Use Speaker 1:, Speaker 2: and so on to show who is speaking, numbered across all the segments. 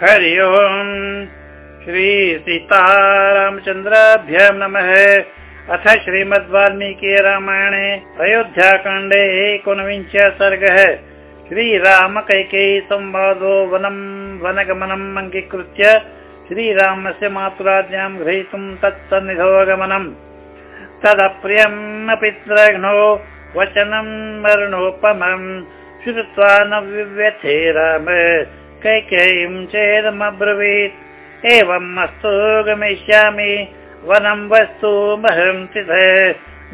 Speaker 1: हरि ओम्। श्रीसीतारामचन्द्राभ्य नमः। अथ श्रीमद् वाल्मीकि रामायणे अयोध्याकाण्डे एकोनविंश सर्गः श्रीरामकैकेयी संवादो वनम् वनगमनम् अङ्गीकृत्य श्रीरामस्य मातुराज्ञां ग्रहीतुं तत्सन्निधोगमनम् तदप्रियम् अपि वचनं वर्णोपमम् श्रुत्वा न विव्यथे राम कैकेयीं चेदमब्रवीत्। एवम् अस्तु गमिष्यामि। वनं वस्तु महं चित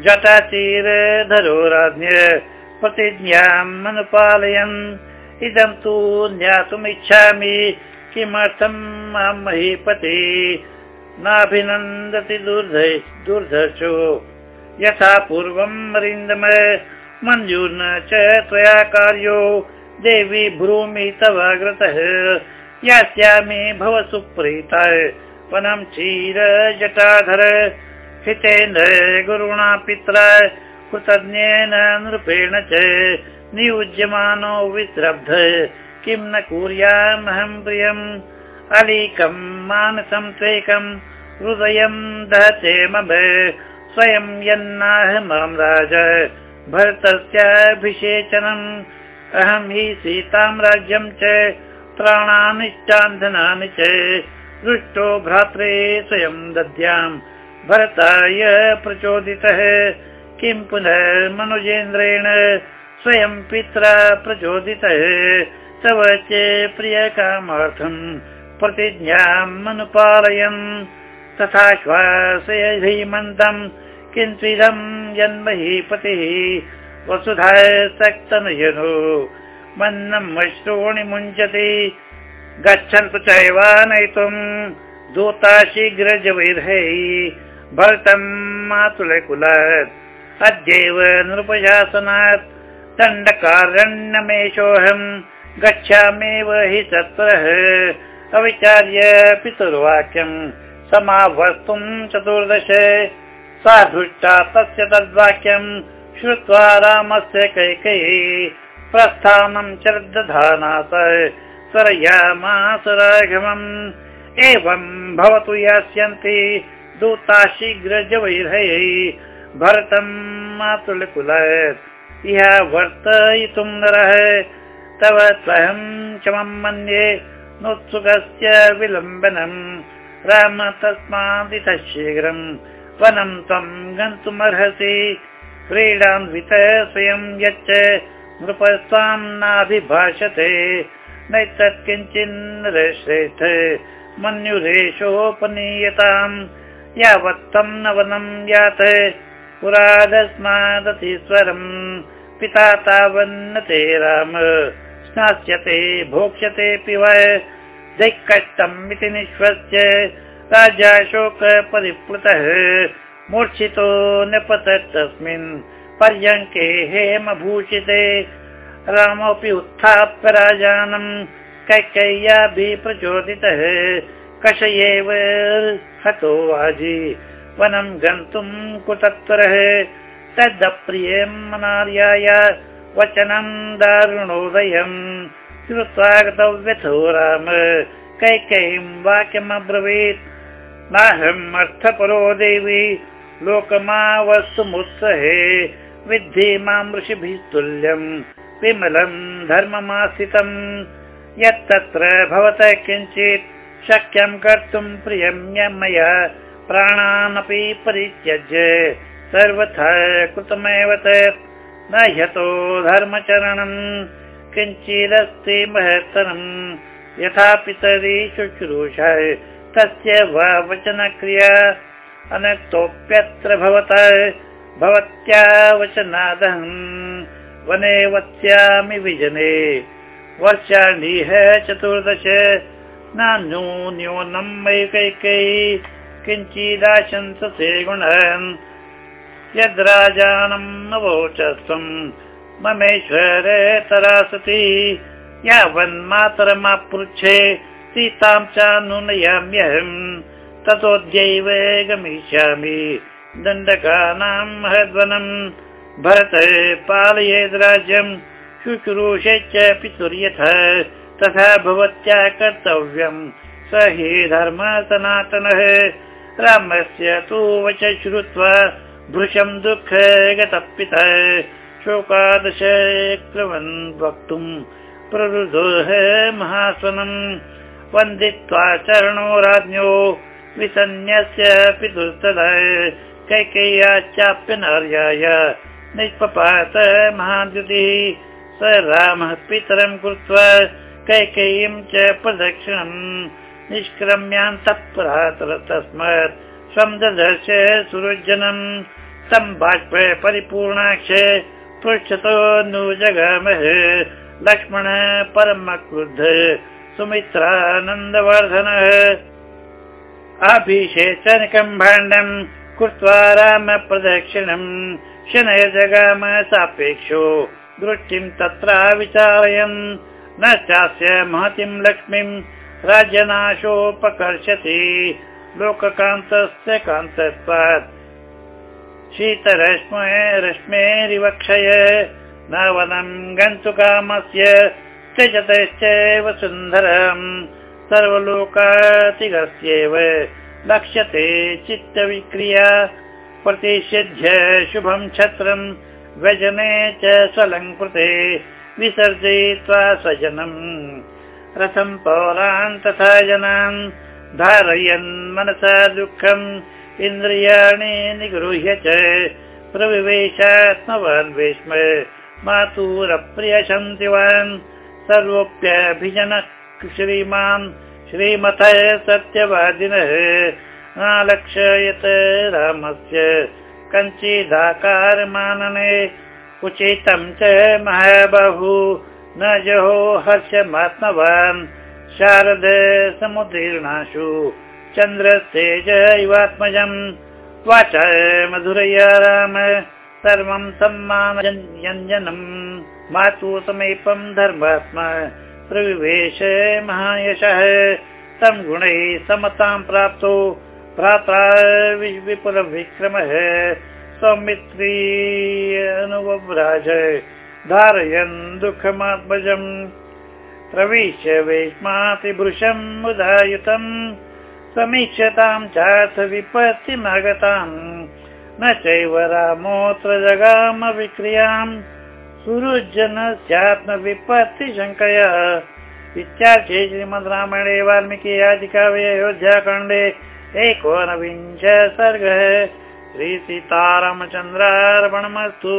Speaker 1: जटाचीरधरो राज्ञ प्रतिज्ञाम् अनुपालयन्। इदं तु ज्ञातुमिच्छामि। किमर्थम् महीपति? नाभिनन्दति दुर्धर्षो। यथा पूर्वम् अरिन्दम मञ्जूर्न च त्वया कार्यो देवी भ्रूमि तव अग्रतः। यास्यामि भव सुप्रीता। वनं क्षीर जटाधर हितेन गुरुणा पित्रा कृतज्ञेन नृपेण च नियुज्यमानो विश्रब्ध किं न कुर्यामहं प्रियम्? अलीकं मानसं त्वेकं हृदयं दहते मम। स्वयं यन्नाह मां राज। भरतस्याभिषेचनम् अहं हि सीतां राज्यं च प्राणानिष्टान्धनानि च दृष्टो भ्रात्रे स्वयं दद्याम् भरताय प्रचोदितः किं पुनः मनुजेन्द्रेण स्वयं पित्रा प्रचोदितः तव च प्रियकामार्थम् प्रतिज्ञाम् अनुपालयन् तथा श्वासय धीमन्तम् किञ्चिदम् जन्महि पतिः वसुधा सक्तनयनो मन्नम् अश्रूणि मुञ्चति गच्छन्तु चैवानयितुम् दूता शीघ्रजवैर्है भरतम् मातुलकुलात्। अद्यैव नृपशासनात्। दण्डकारण्यमेषोऽहम् गच्छामेव हि तत्रः अविचार्य पितुर्वाक्यम् समावस्तुम् चतुर्दश। साधुष्टा तस्य तद्वाक्यम् श्रुत्वा रामस्य कैकेयी प्रस्थानं च दधानास सरयामास राघवम् एवम् भवतु यास्यन्ति दूता शीघ्रजवैर्हयै भरतम् मातुलकुलात् इह वर्तयितुं नरः। तव त्वहं क्षमं मन्ये नोत्सुकस्य विलम्बनम् राम तस्मादितः शीघ्रम् वनं त्वं गन्तुमर्हसि क्रीडान्वित स्वयं यच्च नृपस्त्वां नाभिभाषते। नैतत् किञ्चिन् मन्युरेशोपनीयताम्। यावत्तं न वनं यात पुरादस्मादतिस्वरम् पिता तावन्न ते राम स्नास्यते भोक्ष्यते पिब दैकष्टम् इति निःश्वस्य राजा शोक परिप्लुतः मूर्छितो तस्मिन् पर्यङ्के हेमभूषिते। रामोऽपि उत्थाप्य राजानम् कैकय्याभिः प्रचोदितः कषयेव हतो वाजि वनं गन्तुम् कुतत्परः तदप्रियम् मनार्याय वचनं श्रुत्वा गतव्यथो राम कैकेयीं वाक्यमब्रवीत्। नाहम् अर्थपरो देवी लोकमा वस्तुमुत्सहे विद्धि मां ऋषिभिः तुल्यम् विमलम् धर्ममास्थितम् यत्तत्र भवतः किञ्चित् शक्यं कर्तुं प्रियम्य मया प्राणानपि परित्यज्य सर्वथा कृतमेव तत् न ह्यतो धर्मचरणम् किञ्चिदस्ति महत्तरम् यथा पितरि शुश्रूष तस्य वा वचनक्रिया अनक्तोऽप्यत्र भवतः भवत्या वचनादहम् वने वत्स्यामि विजने। वर्षाणिह चतुर्दश नान्यो न्यूनम् कैकै किञ्चिदाशंससे गुणन्। यद्राजानम् अवोचस्त्वम् ममेश्वर तरासति। यावन्मातरमापृच्छे सीतां च नुनयाम्यहम् ततोऽद्यैव गमिष्यामि दण्डकानां महद्वनम् भरत पालयेद् राज्यम् शुश्रूषे च पितुर्यथ तथा भवत्या कर्तव्यम् स हि धर्म सनातनः रामस्य तु वच श्रुत्वा भृशं दुःख गतपितः शोकादश क्रवन् वक्तुम् प्ररुदोह महासनम् वन्दित्वा चरणो राज्ञो विसन्यस्य पितुस्तदा कैकेय्याश्चाप्य नार्याय। निष्पपात महाद्युतिः स रामः पितरं कृत्वा कैकेयीं च प्रदक्षिणम्। निष्क्रम्यान्तः तस्मात् स्वं ददर्श सुरुजनम् तं बाष्प परिपूर्णाक्ष पृच्छतो नु जगामः। लक्ष्मण परम सुमित्रानन्दवर्धनः अभिषेचनकम् भाण्डम् कृत्वा राम प्रदक्षिणम् शनय जगाम सापेक्षो दृष्टिम् तत्र विचारयन्। न चास्य महतीं लक्ष्मीम् राज्यनाशोपकर्षति। लोककान्तस्य कान्तत्वात् शीतरश्म रश्मेरिवक्षय न वनम् गन्तुकामस्य त्यजतश्चैव सुन्दरम् सर्वलोकातिगस्यैव। लक्ष्यते चित्तविक्रिया। प्रतिषिध्य शुभं छत्रम् व्यजने च स्वलङ्कृते विसर्जयित्वा स्वजनम् रथम् पौरान् तथा जनान् धारयन् मनसा दुःखम्। इन्द्रियाणि निगृह्य च प्रविवेशात्मवान् वेश्म मातुरप्रियशन्तिवान् सर्वोऽप्यभिजनः श्रीमान् श्रीमथ सत्यवादिनः नालक्षयत् रामस्य कञ्चिदाकारमानने उचितं च महाबहु न जहो हर्षमात्मवान् शारद समुदीर्णाशु चन्द्रस्तेज इवात्मजम् वाच मधुरया राम सर्वं सम्मानयञ्जनम् मातु समीपं धर्मात्मा प्रविवेश महायशः। तं गुणैः समतां प्राप्तो। भ्राता विपुलविक्रमः सौमित्री अनुवराज धारयन् दुःखमात्मजम् प्रविश्य वेश्मातिभृशम् उदायुतम् समीक्षतां चाथ विपत्तिमागताम् न चैव रामोऽत्र जगाम विक्रियाम् सुरुजनस्यात्मविपत्तिशङ्कया इत्याख्ये श्रीमद् रामायणे वाल्मीकि आदिकाव्ये अयोध्याकाण्डे एकोनविंश सर्गः। श्रीसीतारामचन्द्रार्पणमस्तु